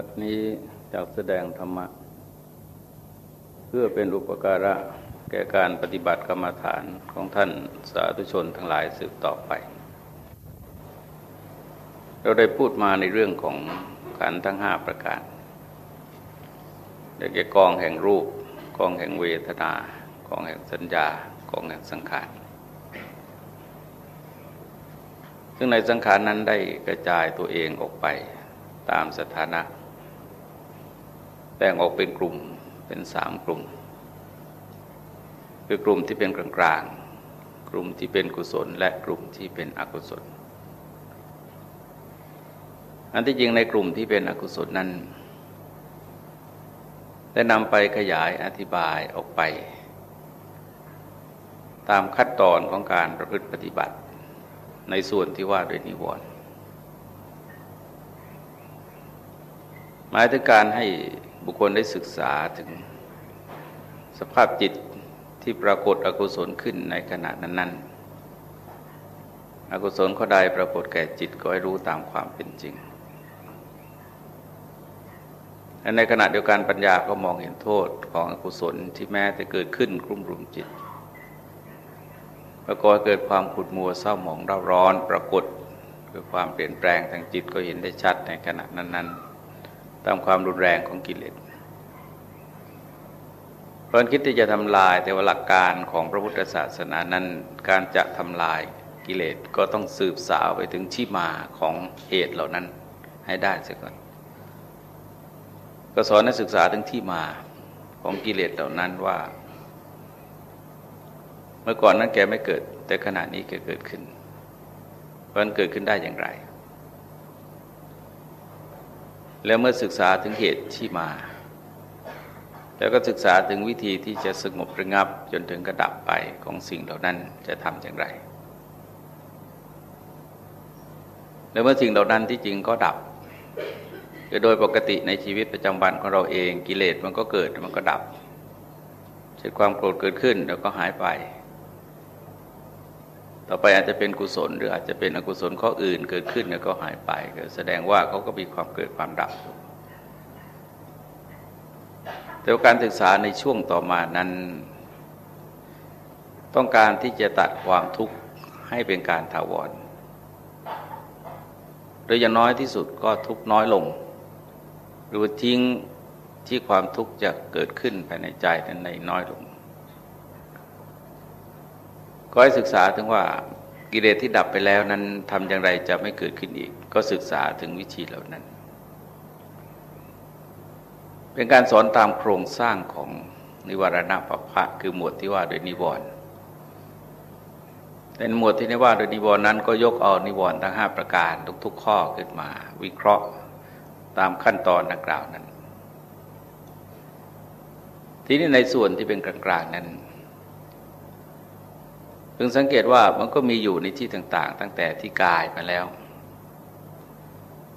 วัดนี้จะแสดงธรรมะ เพื่อเป็นอุปการะแก่การปฏิบัติกรรมฐานของท่านสาธุชนทั้งหลายสืบต่อไป เราได้พูดมาในเรื่องของการทั้งห้าประการได้แก่กองแห่งรูป กองแห่งเวทนา กองแห่งสัญญา กองแห่งสังขาร ซึ่งในสังขารนั้นได้กระจายตัวเองออกไปตามสถานะ แบ่งออกเป็นกลุ่มเป็นสามกลุ่ม คือกลุ่มที่เป็นกลางกลางกลุ่มที่เป็นกุศล และกลุ่มที่เป็นอกุศล อันที่จริงในกลุ่มที่เป็นอกุศลนั้นได้นำไปขยายอธิบายออกไป ตามขั้นตอนของการประพฤติปฏิบัติในส่วนที่ว่าด้วยนิวรณ์หมายถึงการให้ บุคคลได้ศึกษาถึงสภาพจิตที่ปรากฏอกุศลขึ้นในขณะนั้น ๆ อกุศลข้อใดปรากฏแก่จิตก็ให้รู้ตามความเป็นจริงและในขณะเดียวกันปัญญาก็มองเห็นโทษของอกุศลที่แม้แต่เกิดขึ้นกลุ่มรุมจิตประกอบเกิดความขุดมัวเศร้าหมองเร่าร้อน ปรากฏคือความเปลี่ยนแปลงทางจิตก็เห็นได้ชัดในขณะนั้น ๆ ตามความรุนแรงของกิเลสเพราะคิดที่จะทำลายแต่ว่าหลักการของพระพุทธศาสนานั้นการจะทำลายกิเลสก็ต้องสืบสาวไปถึงที่มาของเหตุเหล่านั้นให้ได้เสียก่อน ก็สอนนักศึกษาถึงที่มาของกิเลสเหล่านั้นว่า เมื่อก่อนนั้นแกไม่เกิด แต่ขณะนี้แกเกิดขึ้นเพราะมันเกิดขึ้นได้อย่างไร แล้วเมื่อศึกษาถึงเหตุที่มา แล้วก็ศึกษาถึงวิธีที่จะสงบระงับจนถึงกระดับไปของสิ่งเหล่านั้นจะทำอย่างไร แล้วเมื่อสิ่งเหล่านั้นที่จริงก็ดับโดยปกติในชีวิตประจำวันของเราเองกิเลสมันก็เกิดมันก็ดับเช่นความโกรธเกิดขึ้นแล้วก็หายไป ต่อไปอาจจะเป็นกุศลหรืออาจจะเป็นอกุศลข้ออื่นเกิดขึ้นแล้วก็หายไปก็แสดงว่าเขาก็มีความเกิดความดับ แต่การศึกษาในช่วงต่อมานั้น ต้องการที่จะตัดความทุกข์ให้เป็นการถาวรโดยอย่างน้อยที่สุดก็ทุกน้อยลง หรือทิ้งที่ความทุกข์จะเกิดขึ้นภายในใจนั้นในน้อยลง ก็ให้ศึกษาถึงว่ากิเลสที่ดับไปแล้วนั้นทำอย่างไรจะไม่เกิดขึ้นอีก ก็ศึกษาถึงวิธีเหล่านั้น เป็นการสอนตามโครงสร้างของนิวรณปภะคือหมวดที่ว่าโดยนิวรณ์เป็นหมวดที่นิว่าโดยนิวรณ์นั้นก็ยกเอานิวรณ์ทั้งห้าประการทุกๆข้อขึ้นมา วิเคราะห์ตามขั้นตอนดังกล่าวนั้น ทีนี้ในส่วนที่เป็นกลางๆนั้น พึงสังเกตว่ามันก็มีอยู่ในที่ต่าง ๆ ตั้งแต่ที่กายมาแล้ว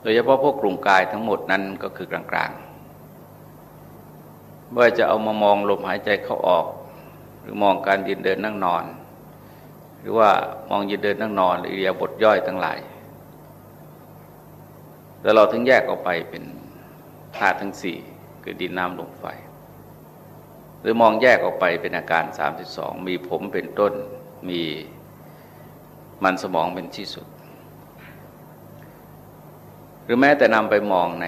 โดยเฉพาะพวกกลุ่มกายทั้งหมดนั้นก็คือกลางๆเมื่อจะเอามามองลมหายใจเข้าออก หรือมองการยืนเดินนั่งนอน หรือว่ามองยืนเดินนั่งนอนหรือเรียบทย่อยทั้งหลายแต่เราถึงแยกออกไปเป็นธาตุทั้งสี่คือดินน้ำลมไฟ หรือมองแยกออกไปเป็นอาการ 32 มีผมเป็นต้น มีมันสมองเป็นที่สุด หรือแม้แต่นำไปมองใน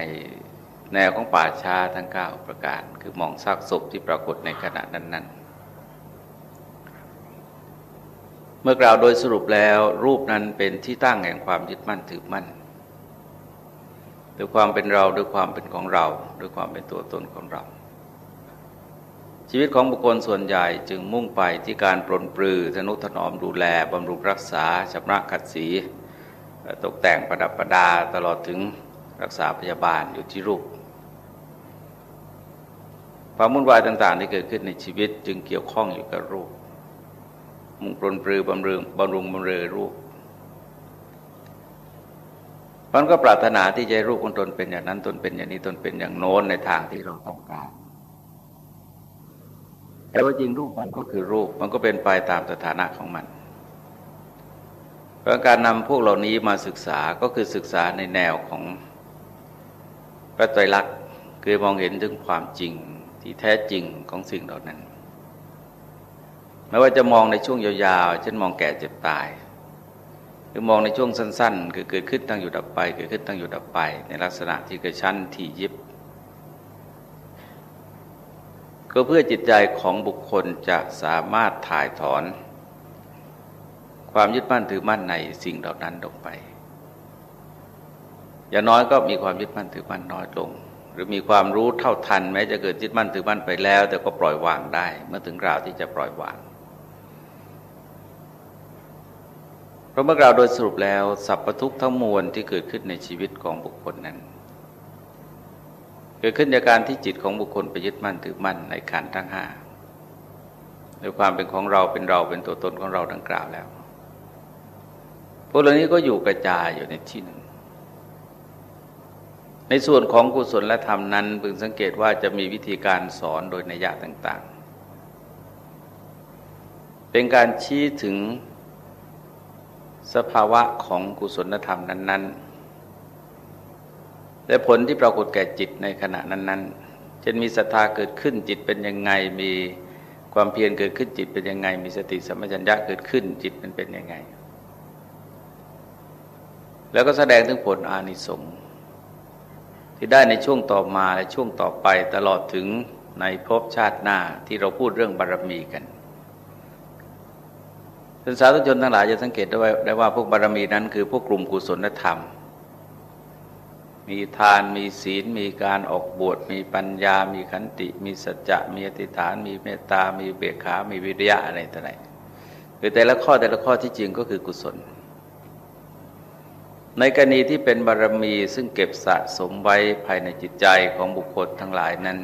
แนวของป่าช้าทั้งเก้าประการ คือมองซากศพที่ปรากฏในขณะนั้น ๆ เมื่อกล่าวโดยสรุปแล้วรูปนั้นเป็นที่ตั้งแห่งความยึดมั่นถือมั่นด้วยความเป็นเราด้วยความเป็นของเราด้วยความเป็นตัวตนของเรา ชีวิตของบุคคลส่วนใหญ่จึงมุ่งไปที่การปลนปลือทนุถนอมดูแลบำรุงรักษาชำระขัดสีตกแต่งประดับประดาตลอดถึงรักษาพยาบาลอยู่ที่รูปความมุ่นวายต่างๆที่เกิดขึ้นในชีวิตจึงเกี่ยวข้องอยู่กับรูป มุ่งปลนปลือบำรุงบำรุงบำเรอรูปมันก็ปรารถนาที่จะรูปของตนเป็นอย่างนั้นตนเป็นอย่างนี้ตนเป็นอย่างโน้นในทางที่เราต้องการ แต่ว่าจริงรูปมันก็คือรูปมันก็เป็นไปตามสถานะของมัน เพราะการนำพวกเหล่านี้มาศึกษาก็คือศึกษาในแนวของพระไตรลักษณ์คือมองเห็นถึงความจริงที่แท้จริงของสิ่งเหล่านั้นไม่ว่าจะมองในช่วงยาวๆ เช่นมองแก่เจ็บตาย หรือมองในช่วงสั้น ๆ คือเกิดขึ้นตั้งอยู่ดับไป เกิดขึ้นตั้งอยู่ดับไป ในลักษณะที่กระชั้นที่ยิบ ก็เพื่อจิตใจของบุคคลจะสามารถถ่ายถอน ความยึดมั่นถือมั่นในสิ่งเหล่านั้นลงไป อย่างน้อยก็มีความยึดมั่นถือมั่นน้อยลง หรือมีความรู้เท่าทัน แม้จะเกิดยึดมั่นถือมั่นไปแล้ว แต่ก็ปล่อยวางได้ เมื่อถึงคราวที่จะปล่อยวางเพราะเมื่อกล่าวโดยสรุปแล้วสัพพทุกทั้งมวลที่เกิดขึ้นในชีวิตของบุคคลนั้น เกิดขึ้นจากการที่จิตของบุคคลไปยึดมั่นถือมั่นในขันทั้งห้าโดยความเป็นของเราเป็นเราเป็นตัวตนของเราดังกล่าวแล้ว พวกเหล่านี้ก็อยู่กระจายอยู่ในที่หนึ่ง ในส่วนของกุศลและธรรมนั้นพึงสังเกตว่าจะมีวิธีการสอนโดยนัยยะต่าง ๆ เป็นการชี้ถึงสภาวะของกุศลธรรมนั้น ๆ และผลที่ปรากฏแก่จิตในขณะนั้นๆเช่นมีศรัทธาเกิดขึ้นจิตเป็นยังไงมีความเพียรเกิดขึ้นจิตเป็นยังไง มีสติสัมปชัญญะเกิดขึ้นจิตมันเป็นยังไง แล้วก็แสดงถึงผลอานิสงส์ที่ได้ในช่วงต่อมาและช่วงต่อไปตลอดถึงในภพชาติหน้าที่เราพูดเรื่องบารรมีกันท่านสาธุชนทั้งหลายจะสังเกตได้ว่าได้ว่าพวกบารมีนั้นคือพวกกลุ่มกุศลธรรม มีทานมีศีล มีการออกบวชมีปัญญา มีขันติ มีสัจจะ มีอธิษฐาน มีเมตตา มีเบกขา มีวิริยะอะไรต่ออะไรคือแต่ละข้อแต่ละข้อที่จริงก็คือกุศล ในกรณีที่เป็นบารมีซึ่งเก็บสะสมไว้ภายในจิตใจของบุคคลทั้งหลายนั้น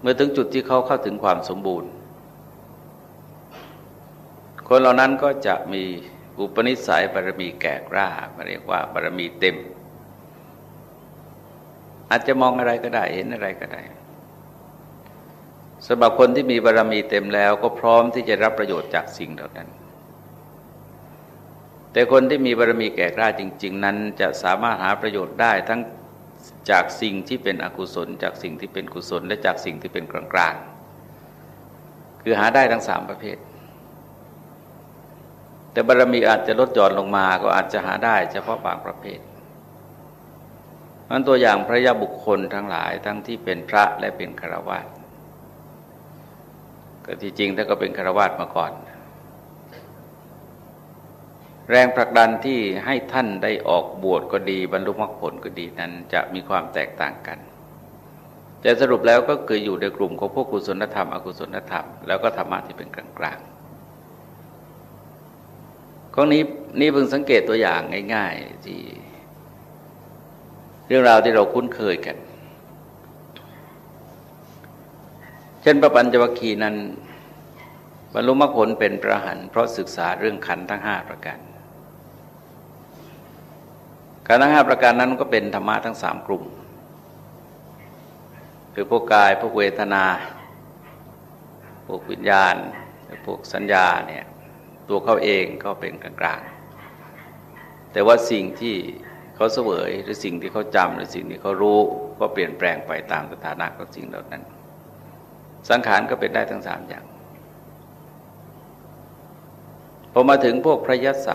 เมื่อถึงจุดที่เขาเข้าถึงความสมบูรณ์ คนเหล่านั้นก็จะมี อุปนิสัยบารมีแก่กล้าเรียกว่าบารมีเต็ม อาจจะมองอะไรก็ได้เห็นอะไรก็ได้สำหรับคนที่มีบารมีเต็มแล้วก็พร้อมที่จะรับประโยชน์จากสิ่งเหล่านั้น แต่คนที่มีบารมีแก่กล้าจริง ๆ นั้น จะสามารถหาประโยชน์ได้ทั้งจากสิ่งที่เป็นอกุศล จากสิ่งที่เป็นกุศล และจากสิ่งที่เป็นกลางๆคือหาได้ทั้งสามประเภท แต่บารรมีอาจจะลดหย่อนลงมาก็อาจจะหาได้เฉพาะบางประเภทมันตัวอย่างพระยาบุคคลทั้งหลายทั้งที่เป็นพระและเป็นฆราวาสก็ที่จริงท่าก็เป็นฆราวาสมาก่อน แรงผลักดันที่ให้ท่านได้ออกบวชก็ดี บรรลุมรรคผลก็ดีนั้นจะมีความแตกต่างกันแต่สรุปแล้วก็คืออยู่ในกลุ่มของพวกกุศลธรรม อกุศลธรรม แล้วก็ธรรมะที่เป็นกลางๆ ข้อนี้นี่เพิ่งสังเกตตัวอย่างง่าย ๆ ที่ เรื่องราวที่เราคุ้นเคยกัน เช่นพระปัญจวัคคีย์นั้นบรรลุมรรคผลเป็นพระหันเพราะศึกษาเรื่องขันทั้งห้าประการขันทั้งห้าประการนั้นก็เป็นธรรมะทั้งสามกลุ่ม คือพวกกายพวกเวทนา พวกวิญญาณ พวกสัญญาเนี่ย ตัวเขาเองก็เป็นกลางๆ แต่ว่าสิ่งที่เขาเสวยหรือสิ่งที่เขาจำหรือสิ่งที่เขารู้ก็เปลี่ยนแปลงไปตามสถานะของสิ่งเหล่านั้น สังขารก็เป็นได้ทั้งสามอย่างพอมาถึงพวกพระยศ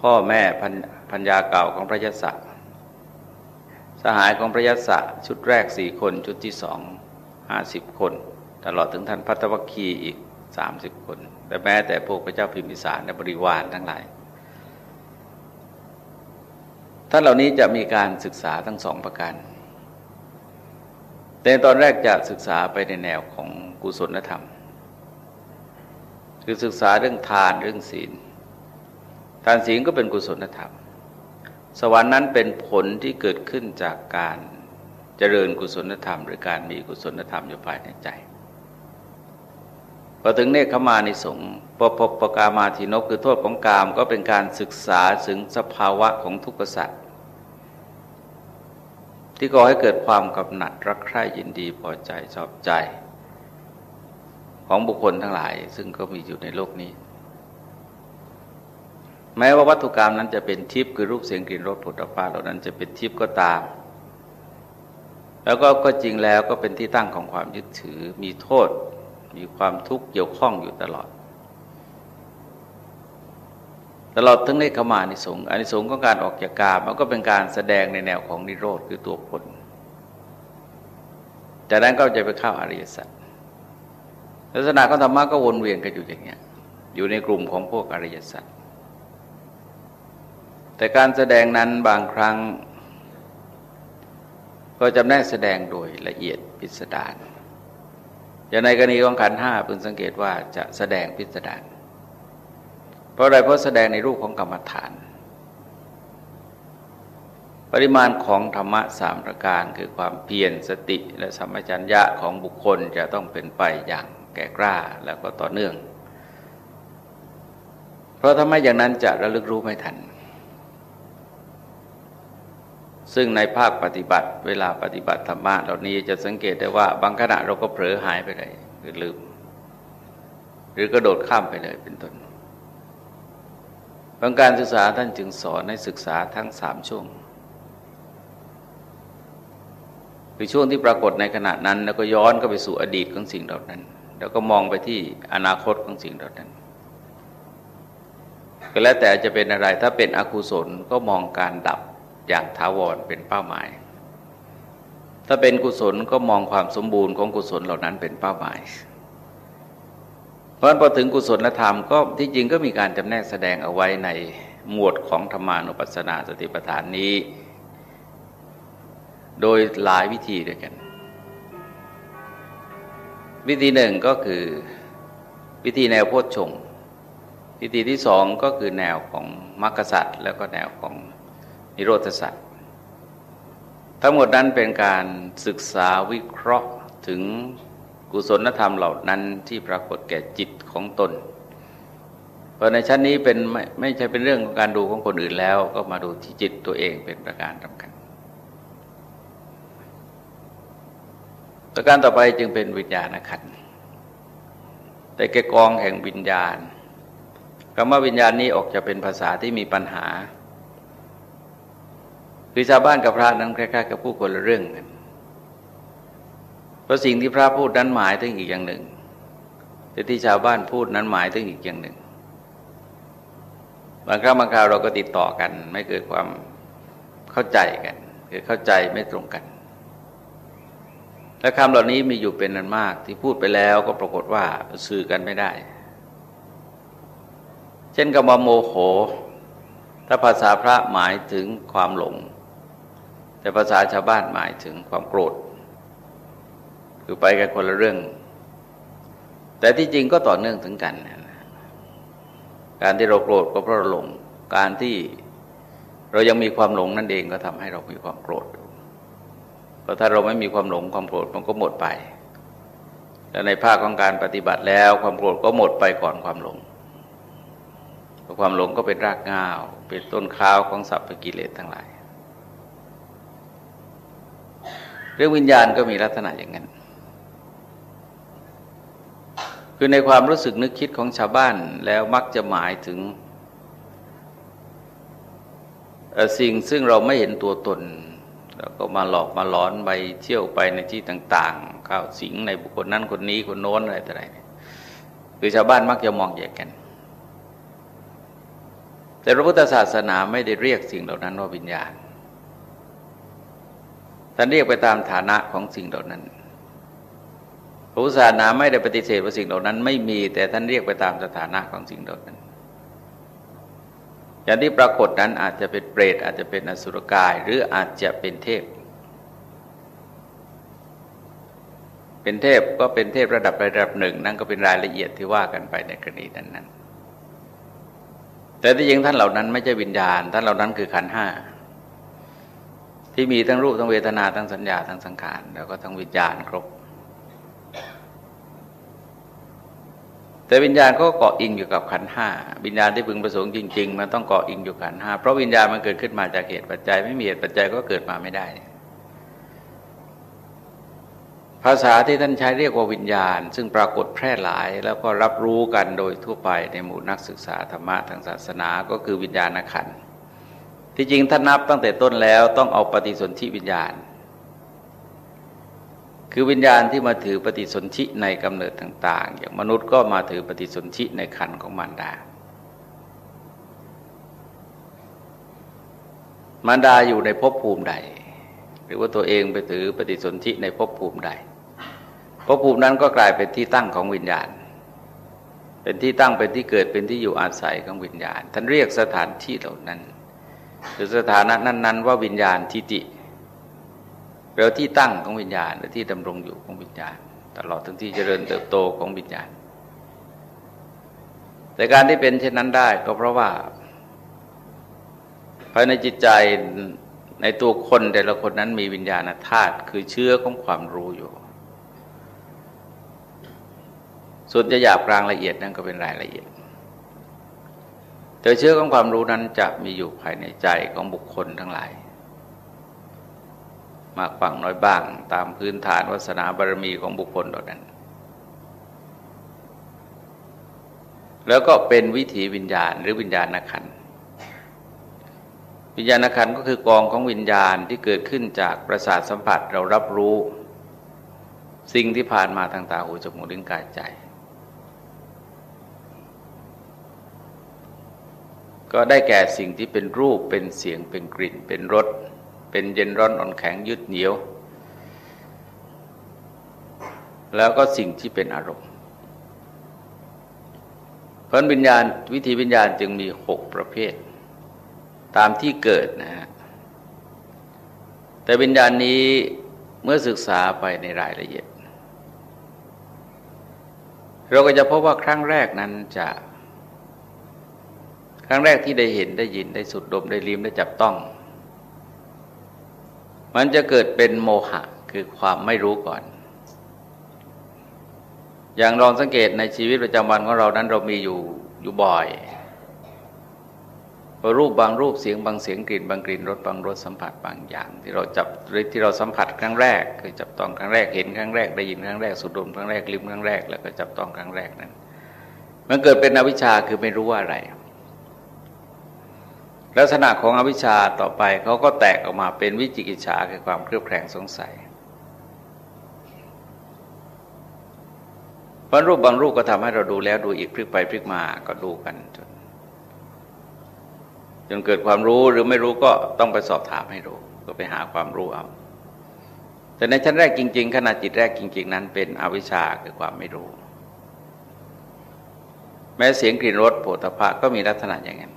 พ่อแม่พัญญาเก่าของพระยศสหายของพระยศชุดแรกสี่คนชุดที่สองห้าสิบคน ตลอดถึงท่านพัตวคีอีกสามสิบคน แต่แม้แต่พวกพระเจ้าพิมพิสารและบริวารทั้งหลายท่านเหล่านี้จะมีการศึกษาทั้งสองประการ แต่ตอนแรกจะศึกษาไปในแนวของกุศลธรรม คือศึกษาเรื่องทานเรื่องศีล ทานศีลก็เป็นกุศลธรรม สวรรค์นั้นเป็นผลที่เกิดขึ้นจากการเจริญกุศลธรรม หรือการมีกุศลธรรมอยู่ภายในใจ พอถึงเนคขมานิสงปปปกามาทินกคือโทษของกามก็เป็นการศึกษาถึงสภาวะของทุกขสัตว์ที่ก่อให้เกิดความกำหนัดรักใคร่ยินดีพอใจชอบใจ ของบุคคลทั้งหลาย ซึ่งก็มีอยู่ในโลกนี้ แม้ว่าวัตถุกรรมนั้นจะเป็นทิพย์คือรูปเสียงกลิ่นรสผลิตภัณฑ์เหล่านั้นจะเป็นทิพย์ก็ตามแล้วก็ก็จริงแล้วก็เป็นที่ตั้งของความยึดถือมีโทษ มีความทุกข์เกี่ยวข้องอยู่ตลอด ตลอดทั้งในขมานิสงส์อนิสงส์ของการออกจากกามมันก็เป็นการแสดงในแนวของนิโรธคือตัวผลจากนั้นก็จะไปเข้าอริยสัจลักษณะของธรรมะก็วนเวียนกันอยู่อย่างเงี้ย อยู่ในกลุ่มของพวกอริยสัจแต่การแสดงนั้นบางครั้ง ก็จำแนกแสดงโดยละเอียดพิสดาร อย่างในกรณีของขันห้าพึงสังเกตว่าจะแสดงพิสดารเพราะอะไรเพราะแสดงในรูปของกรรมฐาน ปริมาณของธรรมะสามประการคือความเพียรสติและสัมปชัญญะของบุคคลจะต้องเป็นไปอย่างแก่กล้าแล้วก็ต่อเนื่อง เพราะถ้าไม่อย่างนั้นจะระลึกรู้ไม่ทัน ซึ่งในภาคปฏิบัติ เวลาปฏิบัติธรรมะเหล่านี้จะสังเกตได้ว่า บางขณะเราก็เผลอหายไปเลยหรือลืม หรือกระโดดข้ามไปเลยเป็นต้นบางการศึกษาท่านจึงสอนให้ศึกษาทั้งสามช่วงคือช่วงที่ปรากฏในขณะนั้น แล้วก็ย้อนก็ไปสู่อดีตของสิ่งเหล่านั้น แล้วก็มองไปที่อนาคตของสิ่งเหล่านั้นก็แล้วแต่จะเป็นอะไรถ้าเป็นอกุศลก็มองการดับ อย่างถาวรเป็นเป้าหมาย ถ้าเป็นกุศลก็มองความสมบูรณ์ของกุศลเหล่านั้นเป็นเป้าหมาย เพราะพอถึงกุศลธรรมก็ที่จริงก็มีการจำแนกแสดงเอาไว้ในหมวดของธรรมานุปัสสนาสติปัฏฐานนี้ โดยหลายวิธีด้วยกัน วิธีหนึ่งก็คือวิธีแนวโพชฌงวิธีที่สองก็คือแนวของมรรคสัตว์แล้วก็แนวของ นิโรธสัตว์ทั้งหมดนั้นเป็นการศึกษาวิเคราะห์ถึงกุศลธรรมเหล่านั้นที่ปรากฏแก่จิตของตน เพราะในชั้นนี้เป็นไม่ไม่ใช่เป็นเรื่องของการดูของคนอื่นแล้ว ก็มาดูที่จิตตัวเองเป็นประการสำคัญประการต่อไปจึงเป็นวิญญาณขันแต่แกกองแห่งวิญญาณคำว่าวิญญาณนี้ออกจะเป็นภาษาที่มีปัญหา คือชาวบ้านกับพระนั้นคล้ายๆกับผู้คนละเรื่องกันเพราะสิ่งที่พระพูดนั้นหมายถึงอีกอย่างหนึ่ง แต่ที่ชาวบ้านพูดนั้นหมายถึงอีกอย่างหนึ่ง บางครั้งบางคราวเราก็ติดต่อกัน ไม่เกิดความเข้าใจกันคือเข้าใจไม่ตรงกัน และคำเหล่านี้มีอยู่เป็นนันมากที่พูดไปแล้วก็ปรากฏว่าสื่อกันไม่ได้ เช่นคำว่าโมโห ถ้าภาษาพระหมายถึงความหลง แต่ภาษาชาวบ้านหมายถึงความโกรธ คือไปกันคนละเรื่อง แต่ที่จริงก็ต่อเนื่องถึงกันการที่เราโกรธก็เพราะเราหลง การที่เรายังมีความหลงนั่นเองก็ทำให้เรามีความโกรธเพราะถ้าเราไม่มีความหลงความโกรธมันก็หมดไป และในภาคของการปฏิบัติแล้วความโกรธก็หมดไปก่อนความหลงความหลงก็เป็นรากง่าว เป็นต้นข้าวของสัพพกิเลสทั้งหลาย เรื่องวิญญาณก็มีลักษณะอย่างนั้น คือในความรู้สึกนึกคิดของชาวบ้านแล้วมักจะหมายถึง สิ่งซึ่งเราไม่เห็นตัวตน แล้วก็มาหลอกมาหลอนไปเที่ยวไปในที่ต่างๆเข้าสิงในบุคคลนั้นคนนี้คนโน้นอะไรต่ออะไรคือชาวบ้านมักจะมองแยกกัน แต่พระพุทธศาสนาไม่ได้เรียกสิ่งเหล่านั้นว่าวิญญาณ ท่านเรียกไปตามฐานะของสิ่งเหล่านั้นพระพุทธศาสนาไม่ได้ปฏิเสธว่าสิ่งเหล่านั้น ไม่มีแต่ท่านเรียกไปตามสถานะของสิ่งเหล่านั้น อย่างที่ปรากฏนั้นอาจจะเป็นเปรตอาจจะเป็นอสุรกาย หรืออาจจะเป็นเทพ เป็นเทพก็เป็นเทพระดับระดับหนึ่ง นั่นก็เป็นรายละเอียดที่ว่ากันไปในกรณีนั้นนั้นแต่ที่จริงท่านเหล่านั้นไม่ใช่วิญญาณ ท่านเหล่านั้นคือขันห้า ที่มีทั้งรูปทั้งเวทนาทั้งสัญญาทั้งสังขารแล้วก็ทั้งวิญญาณครบ แต่วิญญาณก็เกาะอิงอยู่กับขันห้าวิญญาณที่พึงประสงค์จริง ๆ มันต้องเกาะอิงอยู่ขันห้าเพราะวิญญาณมันเกิดขึ้นมาจากเหตุปัจจัย ไม่มีเหตุปัจจัยก็เกิดมาไม่ได้ ภาษาที่ท่านใช้เรียกว่าวิญญาณ ซึ่งปรากฏแพร่หลาย แล้วก็รับรู้กันโดยทั่วไปในหมู่นักศึกษาธรรมะทางศาสนาก็คือวิญญาณขันธ์ ที่จริงท่านนับตั้งแต่ต้นแล้วต้องเอาปฏิสนธิวิญญาณ คือวิญญาณที่มาถือปฏิสนธิในกำเนิดต่าง ๆ อย่างมนุษย์ก็มาถือปฏิสนธิในขันของมารดา มารดาอยู่ในภพภูมิใด หรือว่าตัวเองไปถือปฏิสนธิในภพภูมิใดภพภูมินั้นก็กลายเป็นที่ตั้งของวิญญาณ เป็นที่ตั้งเป็นที่เกิดเป็นที่อยู่อาศัยของวิญญาณ ท่านเรียกสถานที่เหล่านั้น คือสถานะนั้น ๆ ว่าวิญญาณทิฏฐิแปลว่าที่ตั้งของวิญญาณหรือที่ดำรงอยู่ของวิญญาณ ตลอดทั้งที่เจริญเติบโตของวิญญาณ แต่การที่เป็นเช่นนั้นได้ก็เพราะว่า ภายในจิตใจในตัวคนแต่ละคนนั้นมีวิญญาณธาตุคือเชื้อของความรู้อยู่ส่วนจะหยาบกลางละเอียดนั่นก็เป็นรายละเอียด แต่เชื้อของความรู้นั้นจะมีอยู่ภายในใจของบุคคลทั้งหลาย มากบ้างน้อยบ้างตามพื้นฐานวาสนาบารมีของบุคคลเหล่านั้น แล้วก็เป็นวิถีวิญญาณหรือวิญญาณนักขันวิญญาณขันก็คือกองของวิญญาณที่เกิดขึ้นจากประสาทสัมผัสเรารับรู้ สิ่งที่ผ่านมาทางตาหูจมูกลิ้นกายใจ ก็ได้แก่สิ่งที่เป็นรูปเป็นเสียงเป็นกลิ่น เป็นรสเป็นเย็นร้อนอ่อนแข็งยึดเหนียว แล้วก็สิ่งที่เป็นอารมณ์เพราะวิญญาณวิธีวิญญาณจึงมีหกประเภท ตามที่เกิดนะฮะแต่วิญญาณนี้เมื่อศึกษาไปในรายละเอียด เราก็จะพบว่าครั้งแรกนั้นจะ รั้งแรกที่ได้เห็นได้ยินได้สุดดมได้ลิ้มได้จับต้อง มันจะเกิดเป็นโมหะคือความไม่รู้ก่อน อย่างลองสังเกตในชีวิตประจำวันของเรานั้นเรามีอยู่อยู่บ่อยรูปบางรูปเสียงบางเสียงกลิ่นบางกลิ่นรสบางรสสัมผัสบางอย่าง ที่เราจับที่เราสัมผัสครั้งแรก คือจับต้องครั้งแรกเห็นครั้งแรกได้ยินครั้งแรกสุดดมครั้งแรกลิ้มครั้งแรกแล้วก็จับต้องครั้งแรกนั้น มันเกิดเป็นอวิชชาคือไม่รู้ว่าอะไร ลักษณะของอวิชชาต่อไปเขาก็แตกออกมาเป็นวิจิกิจฉาคือความเครือบแคลงสงสัยบางรูปบางรูปก็ทำให้เราดูแล้วดูอีกพลิกไปพลิกมาก็ดูกันจนจนเกิดความรู้หรือไม่รู้ก็ต้องไปสอบถามให้รู้ ก็ไปหาความรู้เอา แต่ในชั้นแรกจริง ๆ ขณะจิตแรกจริง ๆ นั้นเป็นอวิชชาคือความไม่รู้ แม้เสียงกลิ่นรสโผฏฐะก็มีลักษณะอย่างนั้น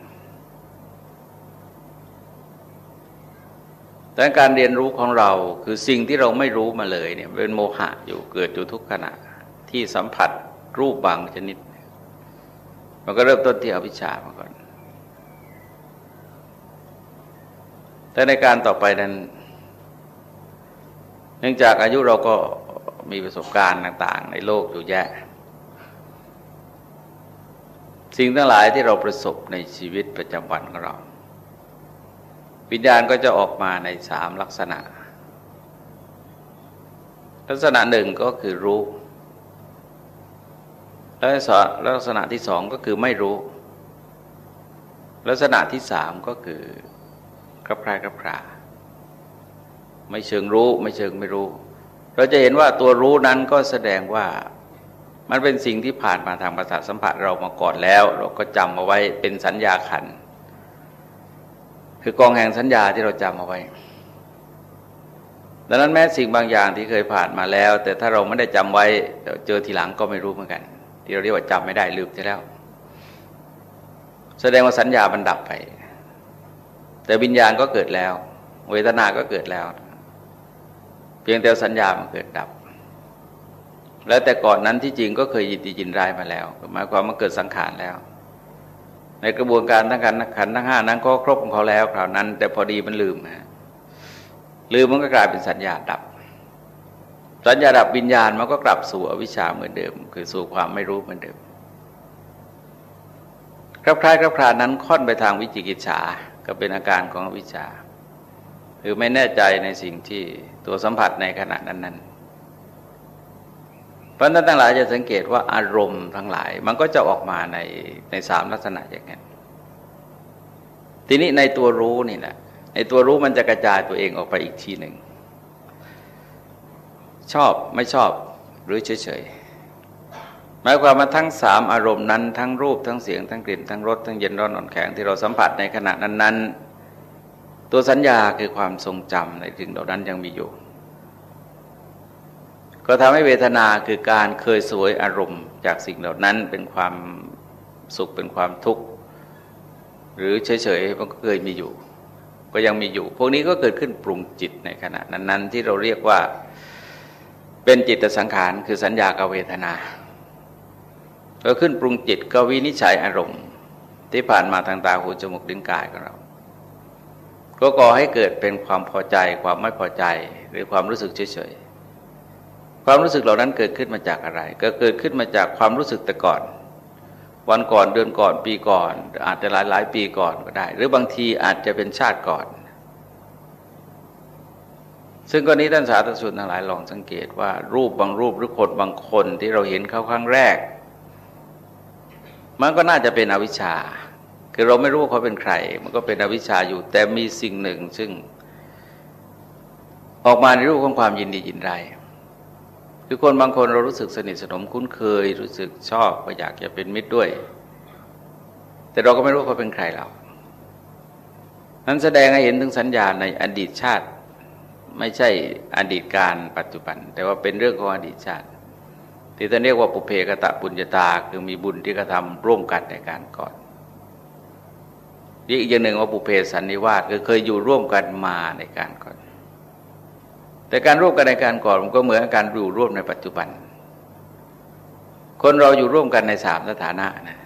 แต่การเรียนรู้ของเราคือสิ่งที่เราไม่รู้มาเลยเนี่ยเป็นโมหะอยู่เกิดอยู่ทุกขณะที่สัมผัสรูปบางชนิด มันก็เริ่มต้นที่อวิชชามาก่อน แต่ในการต่อไปนั้น เนื่องจากอายุเราก็มีประสบการณ์ต่าง ๆ ในโลกอยู่แยะ สิ่งทั้งหลายที่เราประสบในชีวิตประจำวันของเรา วิญญาณก็จะออกมาในสามลักษณะ ลักษณะหนึ่งก็คือรู้ แล้วลักษณะที่สองก็คือไม่รู้ ลักษณะที่สามก็คือกระพรายกระพราไม่เชิงรู้ไม่เชิงไม่รู้ เราจะเห็นว่าตัวรู้นั้นก็แสดงว่ามันเป็นสิ่งที่ผ่านมาทางประสาทสัมผัสเรามาก่อนแล้ว เราก็จำเอาไว้เป็นสัญญาขัน คือกองแห่งสัญญาที่เราจำเอาไว้ ดังนั้นแม้สิ่งบางอย่างที่เคยผ่านมาแล้ว แต่ถ้าเราไม่ได้จำไว้เจอทีหลังก็ไม่รู้เหมือนกัน ที่เราเรียกว่าจำไม่ได้ลืมไปแล้ว แสดงว่าสัญญาบันดับไป แต่วิญญาณก็เกิดแล้ว เวทนาก็เกิดแล้ว เพียงแต่สัญญามันเกิดดับ แล้วแต่ก่อนนั้นที่จริงก็เคยยินดียินร้ายมาแล้วหมายความว่าเกิดสังขารแล้ว ในกระบวนการทั้งการขันทั้งห้านั้นก็ครบของเขาแล้วคราวนั้น แต่พอดีมันลืมฮะลืมมันก็กลายเป็นสัญญาดับ สัญญาดับวิญญาณมันก็กลับสู่อวิชชาเหมือนเดิม คือสู่ความไม่รู้เหมือนเดิมครับคล้ายครับคลานั้นค่อนไปทางวิจิกิจฉาก็เป็นอาการของอวิชชาคือไม่แน่ใจในสิ่งที่ตัวสัมผัสในขณะนั้นนั้น เพราะนั้นทั้งหลายจะสังเกตว่าอารมณ์ทั้งหลาย มันก็จะออกมาในในสามลักษณะอย่างนั้น ทีนี้ในตัวรู้นี่แหละในตัวรู้มันจะกระจายตัวเองออกไปอีกทีหนึ่ง ชอบไม่ชอบหรือเฉยๆหมายความว่าทั้งสามอารมณ์นั้น ทั้งรูปทั้งเสียงทั้งกลิ่นทั้งรสทั้งเย็นร้อนอ่อนแข็งที่เราสัมผัสในขณะนั้น ๆ ตัวสัญญาคือความทรงจำในสิ่งเหล่านั้นยังมีอยู่ ก็ทำให้เวทนาคือการเคยสวยอารมณ์ จากสิ่งเหล่านั้นเป็นความสุขเป็นความทุกข์ หรือเฉยๆมันก็เคยมีอยู่ ก็ยังมีอยู่ พวกนี้ก็เกิดขึ้นปรุงจิตในขณะนั้น ๆ ที่เราเรียกว่าเป็นจิตสังขารคือสัญญากับเวทนาก็ขึ้นปรุงจิตก็วินิจฉัยอารมณ์ ที่ผ่านมาทางตาหูจมูกลิ้นกายของเรา ก็ก่อให้เกิดเป็นความพอใจความไม่พอใจหรือความรู้สึกเฉยๆ ความรู้สึกเหล่านั้นเกิดขึ้นมาจากอะไร ก็เกิดขึ้นมาจากความรู้สึกแต่ก่อน วันก่อนเดือนก่อนปีก่อน อาจจะหลายหลายปีก่อนก็ได้ หรือบางทีอาจจะเป็นชาติก่อน ซึ่งกรณีท่านสาธุนทั้งหลายลองสังเกตว่า รูปบางรูปหรือคนบางคนที่เราเห็นเขาครั้งแรก มันก็น่าจะเป็นอวิชชาคือเราไม่รู้ว่าเขาเป็นใคร มันก็เป็นอวิชชาอยู่ แต่มีสิ่งหนึ่งซึ่ง ออกมาในรูปของความยินดียินไร้ คือคนบางคนเรารู้สึกสนิทสนมคุ้นเคย รู้สึกชอบก็อยากจะเป็นมิตรด้วย แต่เราก็ไม่รู้เขาเป็นใครเรานั้นแสดงให้เห็นถึงสัญญาในอดีตชาติ ไม่ใช่อดีตการปัจจุบัน แต่ว่าเป็นเรื่องของอดีตชาติที่จะเรียกว่าปุเพกตะปุญญาตา คือมีบุญที่กระทำร่วมกันในการก่อนอีกอย่างหนึ่งว่าปุเพสันนิวาสคือเคยอยู่ร่วมกันมาในการก่อน แต่การร่วมกันในการก่อนมันก็เหมือนการอยู่ร่วมในปัจจุบัน คนเราอยู่ร่วมกันในสามสถานะนะ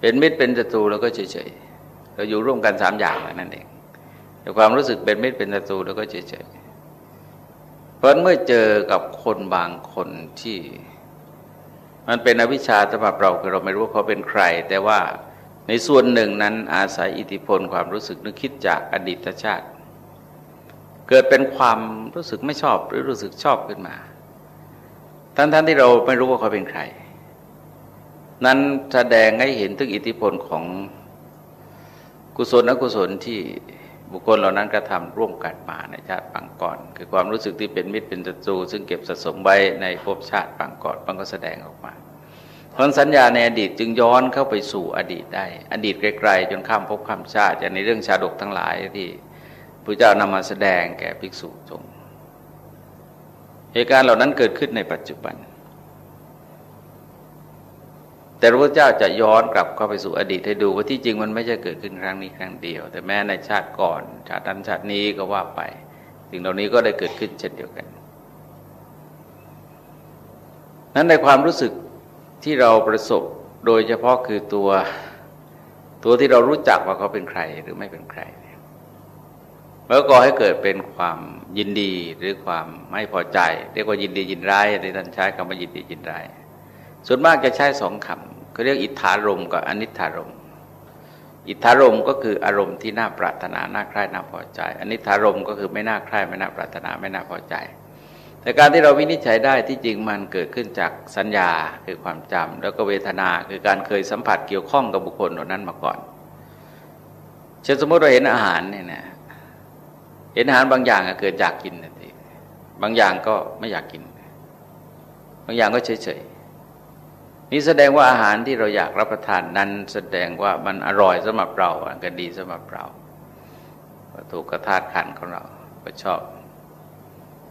เป็นมิตรเป็นศัตรูแล้วก็เฉยๆเราอยู่ร่วมกันสามอย่างนั่นเองแต่ความรู้สึกเป็นมิตรเป็นศัตรูแล้วก็เฉยๆเพราะเมื่อเจอกับคนบางคนที่ มันเป็นอวิชชาสำหรับเราคือเราไม่รู้เขาเป็นใคร แต่ว่าในส่วนหนึ่งนั้นอาศัยอิทธิพลความรู้สึกนึกคิดจากอดีตชาติ เกิดเป็นความรู้สึกไม่ชอบหรือรู้สึกชอบขึ้นมา ทั้งๆทที่เราไม่รู้ว่าเขาเป็นใคร นั้นแสดงให้เห็นถึงอิทธิพลของกุศลอกุศลที่บุคคลเหล่านั้นกระทำร่วมกันมาในชาติปังก่อน คือความรู้สึกที่เป็นมิตรเป็นศัตรูซึ่งเก็บสะสมไว้ในภพชาติปังก่อนมันก็แสดงออกมาผลสัญญาในอดีตจึงย้อนเข้าไปสู่อดีตได้ อดีตไกลๆจนข้ามภพข้ามชาติอย่างในเรื่องชาดกทั้งหลายที่ พระเจ้านำมาแสดงแก่ภิกษุสงฆ์เหตุการณ์เหล่านั้นเกิดขึ้นในปัจจุบัน แต่พระเจ้าจะย้อนกลับเข้าไปสู่อดีตให้ดูว่าที่จริงมันไม่ใช่เกิดขึ้นครั้งนี้ครั้งเดียว แต่แม้ในชาติก่อนชาตินั้นชาตินี้ก็ว่าไป สิ่งเหล่านี้ก็ได้เกิดขึ้นเช่นเดียวกัน นั้นในความรู้สึกที่เราประสบโดยเฉพาะคือตัวตัวที่เรารู้จักว่าเขาเป็นใครหรือไม่เป็นใคร แล้วก็ให้เกิดเป็นความยินดีหรือความไม่พอใจ เรียกว่ายินดียินร้ายในท่านใช้คำว่ายินดียินร้ายส่วนมากจะใช้สองคำเขาเรียกอิทธารมกับอนิธารมอิทธารมก็คืออารมณ์ที่น่าปรารถนาน่าใคร่น่าพอใจอนิธารมก็คือไม่น่าใคร่ไม่น่าปรารถนาไม่น่าพอใจ แต่การที่เราวินิจฉัยได้ที่จริงมันเกิดขึ้นจากสัญญาคือความจำแล้วก็เวทนาคือการเคยสัมผัสเกี่ยวข้องกับบุคคลเหล่านั้นมาก่อน เช่นสมมติเราเห็นอาหารเนี่ยนะ เห็นอาหารบางอย่างเกิดอยากกินทันทีบางอย่างก็ไม่อยากกิน บางอย่างก็เฉยๆนี่แสดงว่าอาหารที่เราอยากรับประทานนั้น แสดงว่ามันอร่อยสำหรับเราก็ดีสำหรับเราถูกกระทาดขันของเราก็ชอบ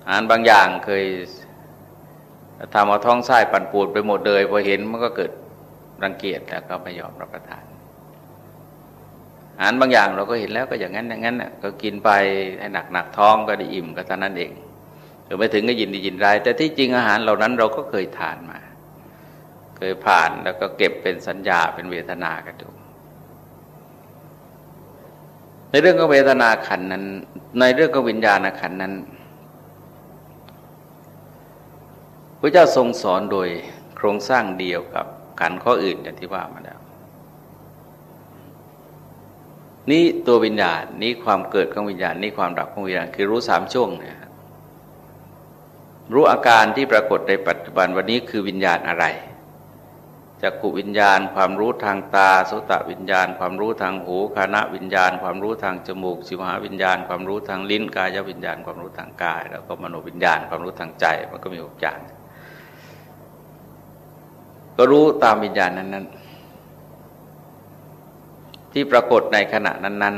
อาหารบางอย่างเคยทำเอาท้องไส้ปั่นปูดไปหมดเลยพอเห็นมันก็เกิดรังเกียจแล้วก็ไม่ยอมรับประทาน อาหารบางอย่างเราก็เห็นแล้วก็อย่างนั้นอย่างนั้นน่ะก็กินไปให้หนักหนักท้องก็ได้อิ่มก็เท่านั้นเองถึงไม่ถึงก็ยินดียินร้ายแต่ที่จริงอาหารเหล่านั้นเราก็เคยทานมา เคยผ่านแล้วก็เก็บเป็นสัญญาเป็นเวทนากันดูในเรื่องของเวทนาขันนั้น ในเรื่องของวิญญาณขันนั้นพระเจ้าทรงสอนโดยโครงสร้างเดียวกับขันข้ออื่นอย่างที่ว่ามาแล้ว นี่ตัววิญญาณนี่ความเกิดของวิญญาณนี่ความดับของวิญญาณคือรู้สามช่วงเนี่ยรู้อาการที่ปรากฏในปัจจุบันวันนี้คือวิญญาณอะไรจักขุวิญญาณ ความรู้ทางตาสุตวิญญาณ ความรู้ทางหูคานะวิญญาณ ความรู้ทางจมูก สิวหาวิญญาณ ความรู้ทางลิ้นกายวิญญาณ ความรู้ทางกาย แล้วก็มโนวิญญาณ ความรู้ทางใจมันก็มีหกอย่างก็รู้ตามวิญญาณนั้นๆ ที่ปรากฏในขณะนั้น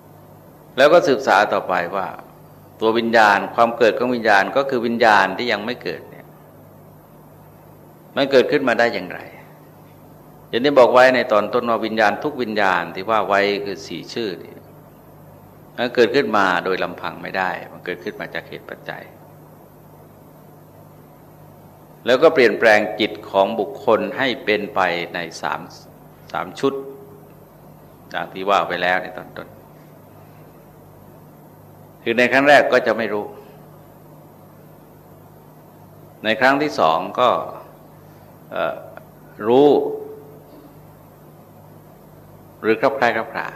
ๆ แล้วก็ศึกษาต่อไปว่า ตัววิญญาณความเกิดของวิญญาณก็คือวิญญาณที่ยังไม่เกิดเนี่ยมันเกิดขึ้นมาได้อย่างไรอย่างที่บอกไว้ในตอนต้นว่าวิญญาณทุกวิญญาณที่ว่าไว้คือสี่ชื่อนี่มันเกิดขึ้นมาโดยลำพังไม่ได้ มันเกิดขึ้นมาจากเหตุปัจจัย แล้วก็เปลี่ยนแปลงจิตของบุคคลให้เป็นไปในสาม สามชุดจากที่ว่าไปแล้วในตอนต้นคือในครั้งแรกก็จะไม่รู้ ในครั้งที่สองก็รู้ หรือคลับคล้ายคลับคลา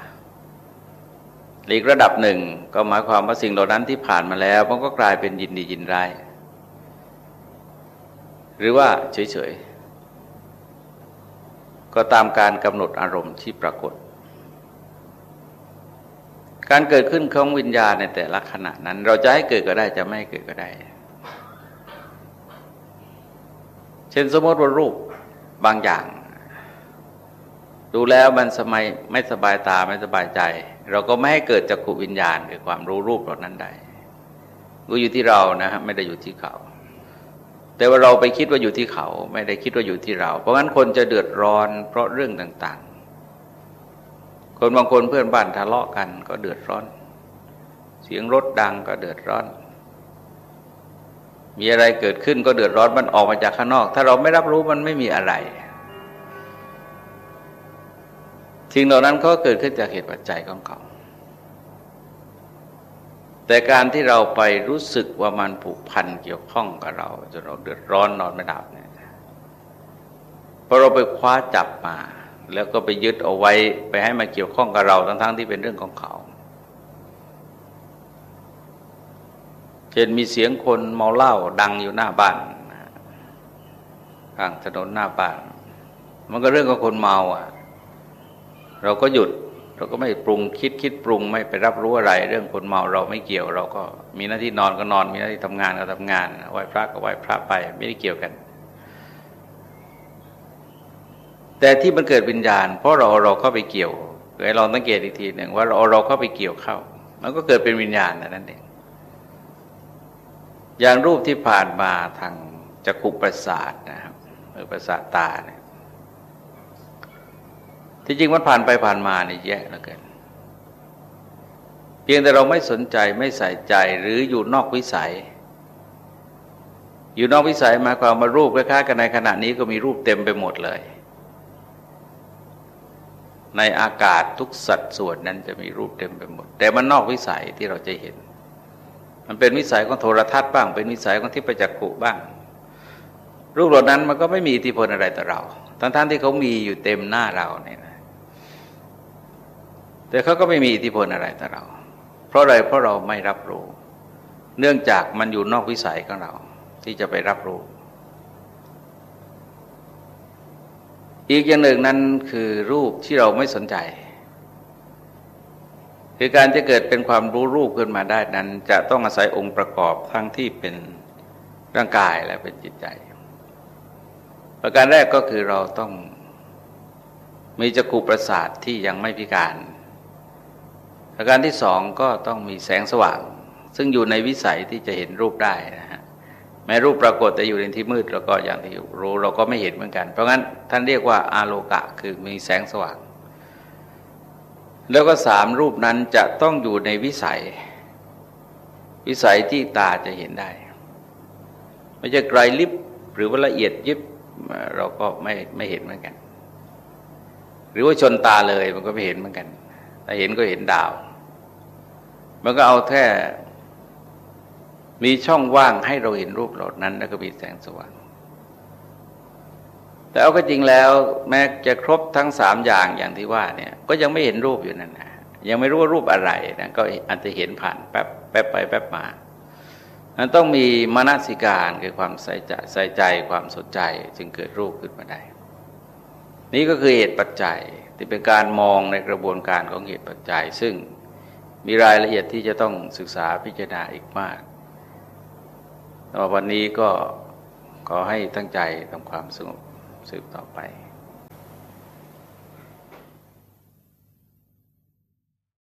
อีกระดับหนึ่งก็หมายความว่าสิ่งเหล่านั้นที่ผ่านมาแล้ว มันก็กลายเป็นยินดียินร้าย หรือว่าเฉยๆ ก็ตามการกำหนดอารมณ์ที่ปรากฏ การเกิดขึ้นของวิญญาณในแต่ละขณะนั้น เราจะให้เกิดก็ได้จะไม่เกิดก็ได้ เช่นสมมติว่ารูปบางอย่าง ดูแล้วมันสมัยไม่สบายตาไม่สบายใจ เราก็ไม่ให้เกิดจากขุวิญญาณคือความรู้รูปเหล่านั้นได้ก็อยู่ที่เรานะฮะไม่ได้อยู่ที่เขา แต่ว่าเราไปคิดว่าอยู่ที่เขาไม่ได้คิดว่าอยู่ที่เรา เพราะงั้นคนจะเดือดร้อนเพราะเรื่องต่างๆ คนบางคนเพื่อนบ้านทะเลาะกันก็เดือดร้อน เสียงรถดังก็เดือดร้อน มีอะไรเกิดขึ้นก็เดือดร้อนมันออกมาจากข้างนอก ถ้าเราไม่รับรู้มันไม่มีอะไรสิ่งเหล่านั้นก็เกิดขึ้นจากเหตุปัจจัยของเขา แต่การที่เราไปรู้สึกว่ามันผูกพันเกี่ยวข้องกับเราจนเราเดือดร้อนนอนไม่หลับเนี่ยพอเราไปคว้าจับมา แล้วก็ไปยึดเอาไว้ไปให้มาเกี่ยวข้องกับเราทั้งๆทที่เป็นเรื่องของเขาเช่นมีเสียงคนเมาเหล้าดังอยู่หน้าบ้านข้างถนนหน้าบ้าน มันก็เรื่องของคนเมาอะ เราก็หยุด เราก็ไม่ปรุงคิดคิดปรุงไม่ไปรับรู้อะไร เรื่องคนเมาเราไม่เกี่ยว เราก็มีหน้าที่นอนก็นอน มีหน้าที่ทำงานก็ทำงานไหว้พระก็ไหว้พระไปไม่ได้เกี่ยวกัน แต่ที่มันเกิดวิญญาณ เพราะเราเราเข้าไปเกี่ยวให้เราสังเกตอีกทีหนึ่งว่าเราเราเข้าไปเกี่ยวเข้า มันก็เกิดเป็นวิญญาณนั่นเองอย่างรูปที่ผ่านมาทางจักรุประสาทนะครับประสาทตาเนี่ย ที่จริงมันผ่านไปผ่านมาเนี่ยแย่แล้วกันเพียงแต่เราไม่สนใจไม่ใส่ใจหรืออยู่นอกวิสัย อยู่นอกวิสัยมาความมารูปคล้ายๆกันในขณะนี้ก็มีรูปเต็มไปหมดเลย ในอากาศทุกสัดส่วนนั้นจะมีรูปเต็มไปหมด แต่มันนอกวิสัยที่เราจะเห็น มันเป็นวิสัยของโทรทัศน์บ้าง เป็นวิสัยของที่ประจักษ์บ้าง รูปเหล่านั้นมันก็ไม่มีอิทธิพลอะไรต่อเราทั้งๆทที่เขามีอยู่เต็มหน้าเราเนี่ย แต่เขาก็ไม่มีอิทธิพลอะไรต่อเรา เพราะอะไรเพราะเราไม่รับรู้ เนื่องจากมันอยู่นอกวิสัยของเรา ที่จะไปรับรู้ อีกอย่างหนึ่งนั้นคือรูปที่เราไม่สนใจ คือการจะเกิดเป็นความรู้รูปขึ้นมาได้นั้น จะต้องอาศัยองค์ประกอบทั้งที่เป็นร่างกายและเป็นจิตใจ ประการแรกก็คือเราต้องมีจักรุประสาทที่ยังไม่พิการ ประการที่สองก็ต้องมีแสงสว่าง ซึ่งอยู่ในวิสัยที่จะเห็นรูปได้นะฮะแม้รูปปรากฏแต่อยู่ในที่มืดเราก็อย่างที่รู้เราก็ไม่เห็นเหมือนกัน เพราะงั้นท่านเรียกว่าอาโลกะคือมีแสงสว่าง แล้วก็สามรูปนั้นจะต้องอยู่ในวิสัย วิสัยที่ตาจะเห็นได้ไม่จะไกลลิบหรือว่าละเอียดยิบเราก็ไม่ไม่เห็นเหมือนกัน หรือว่าชนตาเลยมันก็ไม่เห็นเหมือนกันถ้าเห็นก็เห็นดาว มันก็เอาแค่มีช่องว่างให้เราเห็นรูปเหล่านั้น แล้วก็มีแสงสว่าง แต่เอาก็จริงแล้วแม้จะครบทั้งสามอย่างอย่างที่ว่าเนี่ย ก็ยังไม่เห็นรูปอยู่นั่นนะยังไม่รู้ว่ารูปอะไรนะก็อาจจะเห็นผ่านแป๊บแป๊บไปแป๊บมามันต้องมีมนสิการคือความใส่ใจใส่ใจความสนใจจึงเกิดรูปขึ้นมาได้ นี่ก็คือเหตุปัจจัยที่เป็นการมองในกระบวนการของเหตุปัจจัย ซึ่ง มีรายละเอียดที่จะต้องศึกษาพิจารณาอีกมากแต่วันนี้ก็ขอให้ตั้งใจทำความสงบสืบต่อไป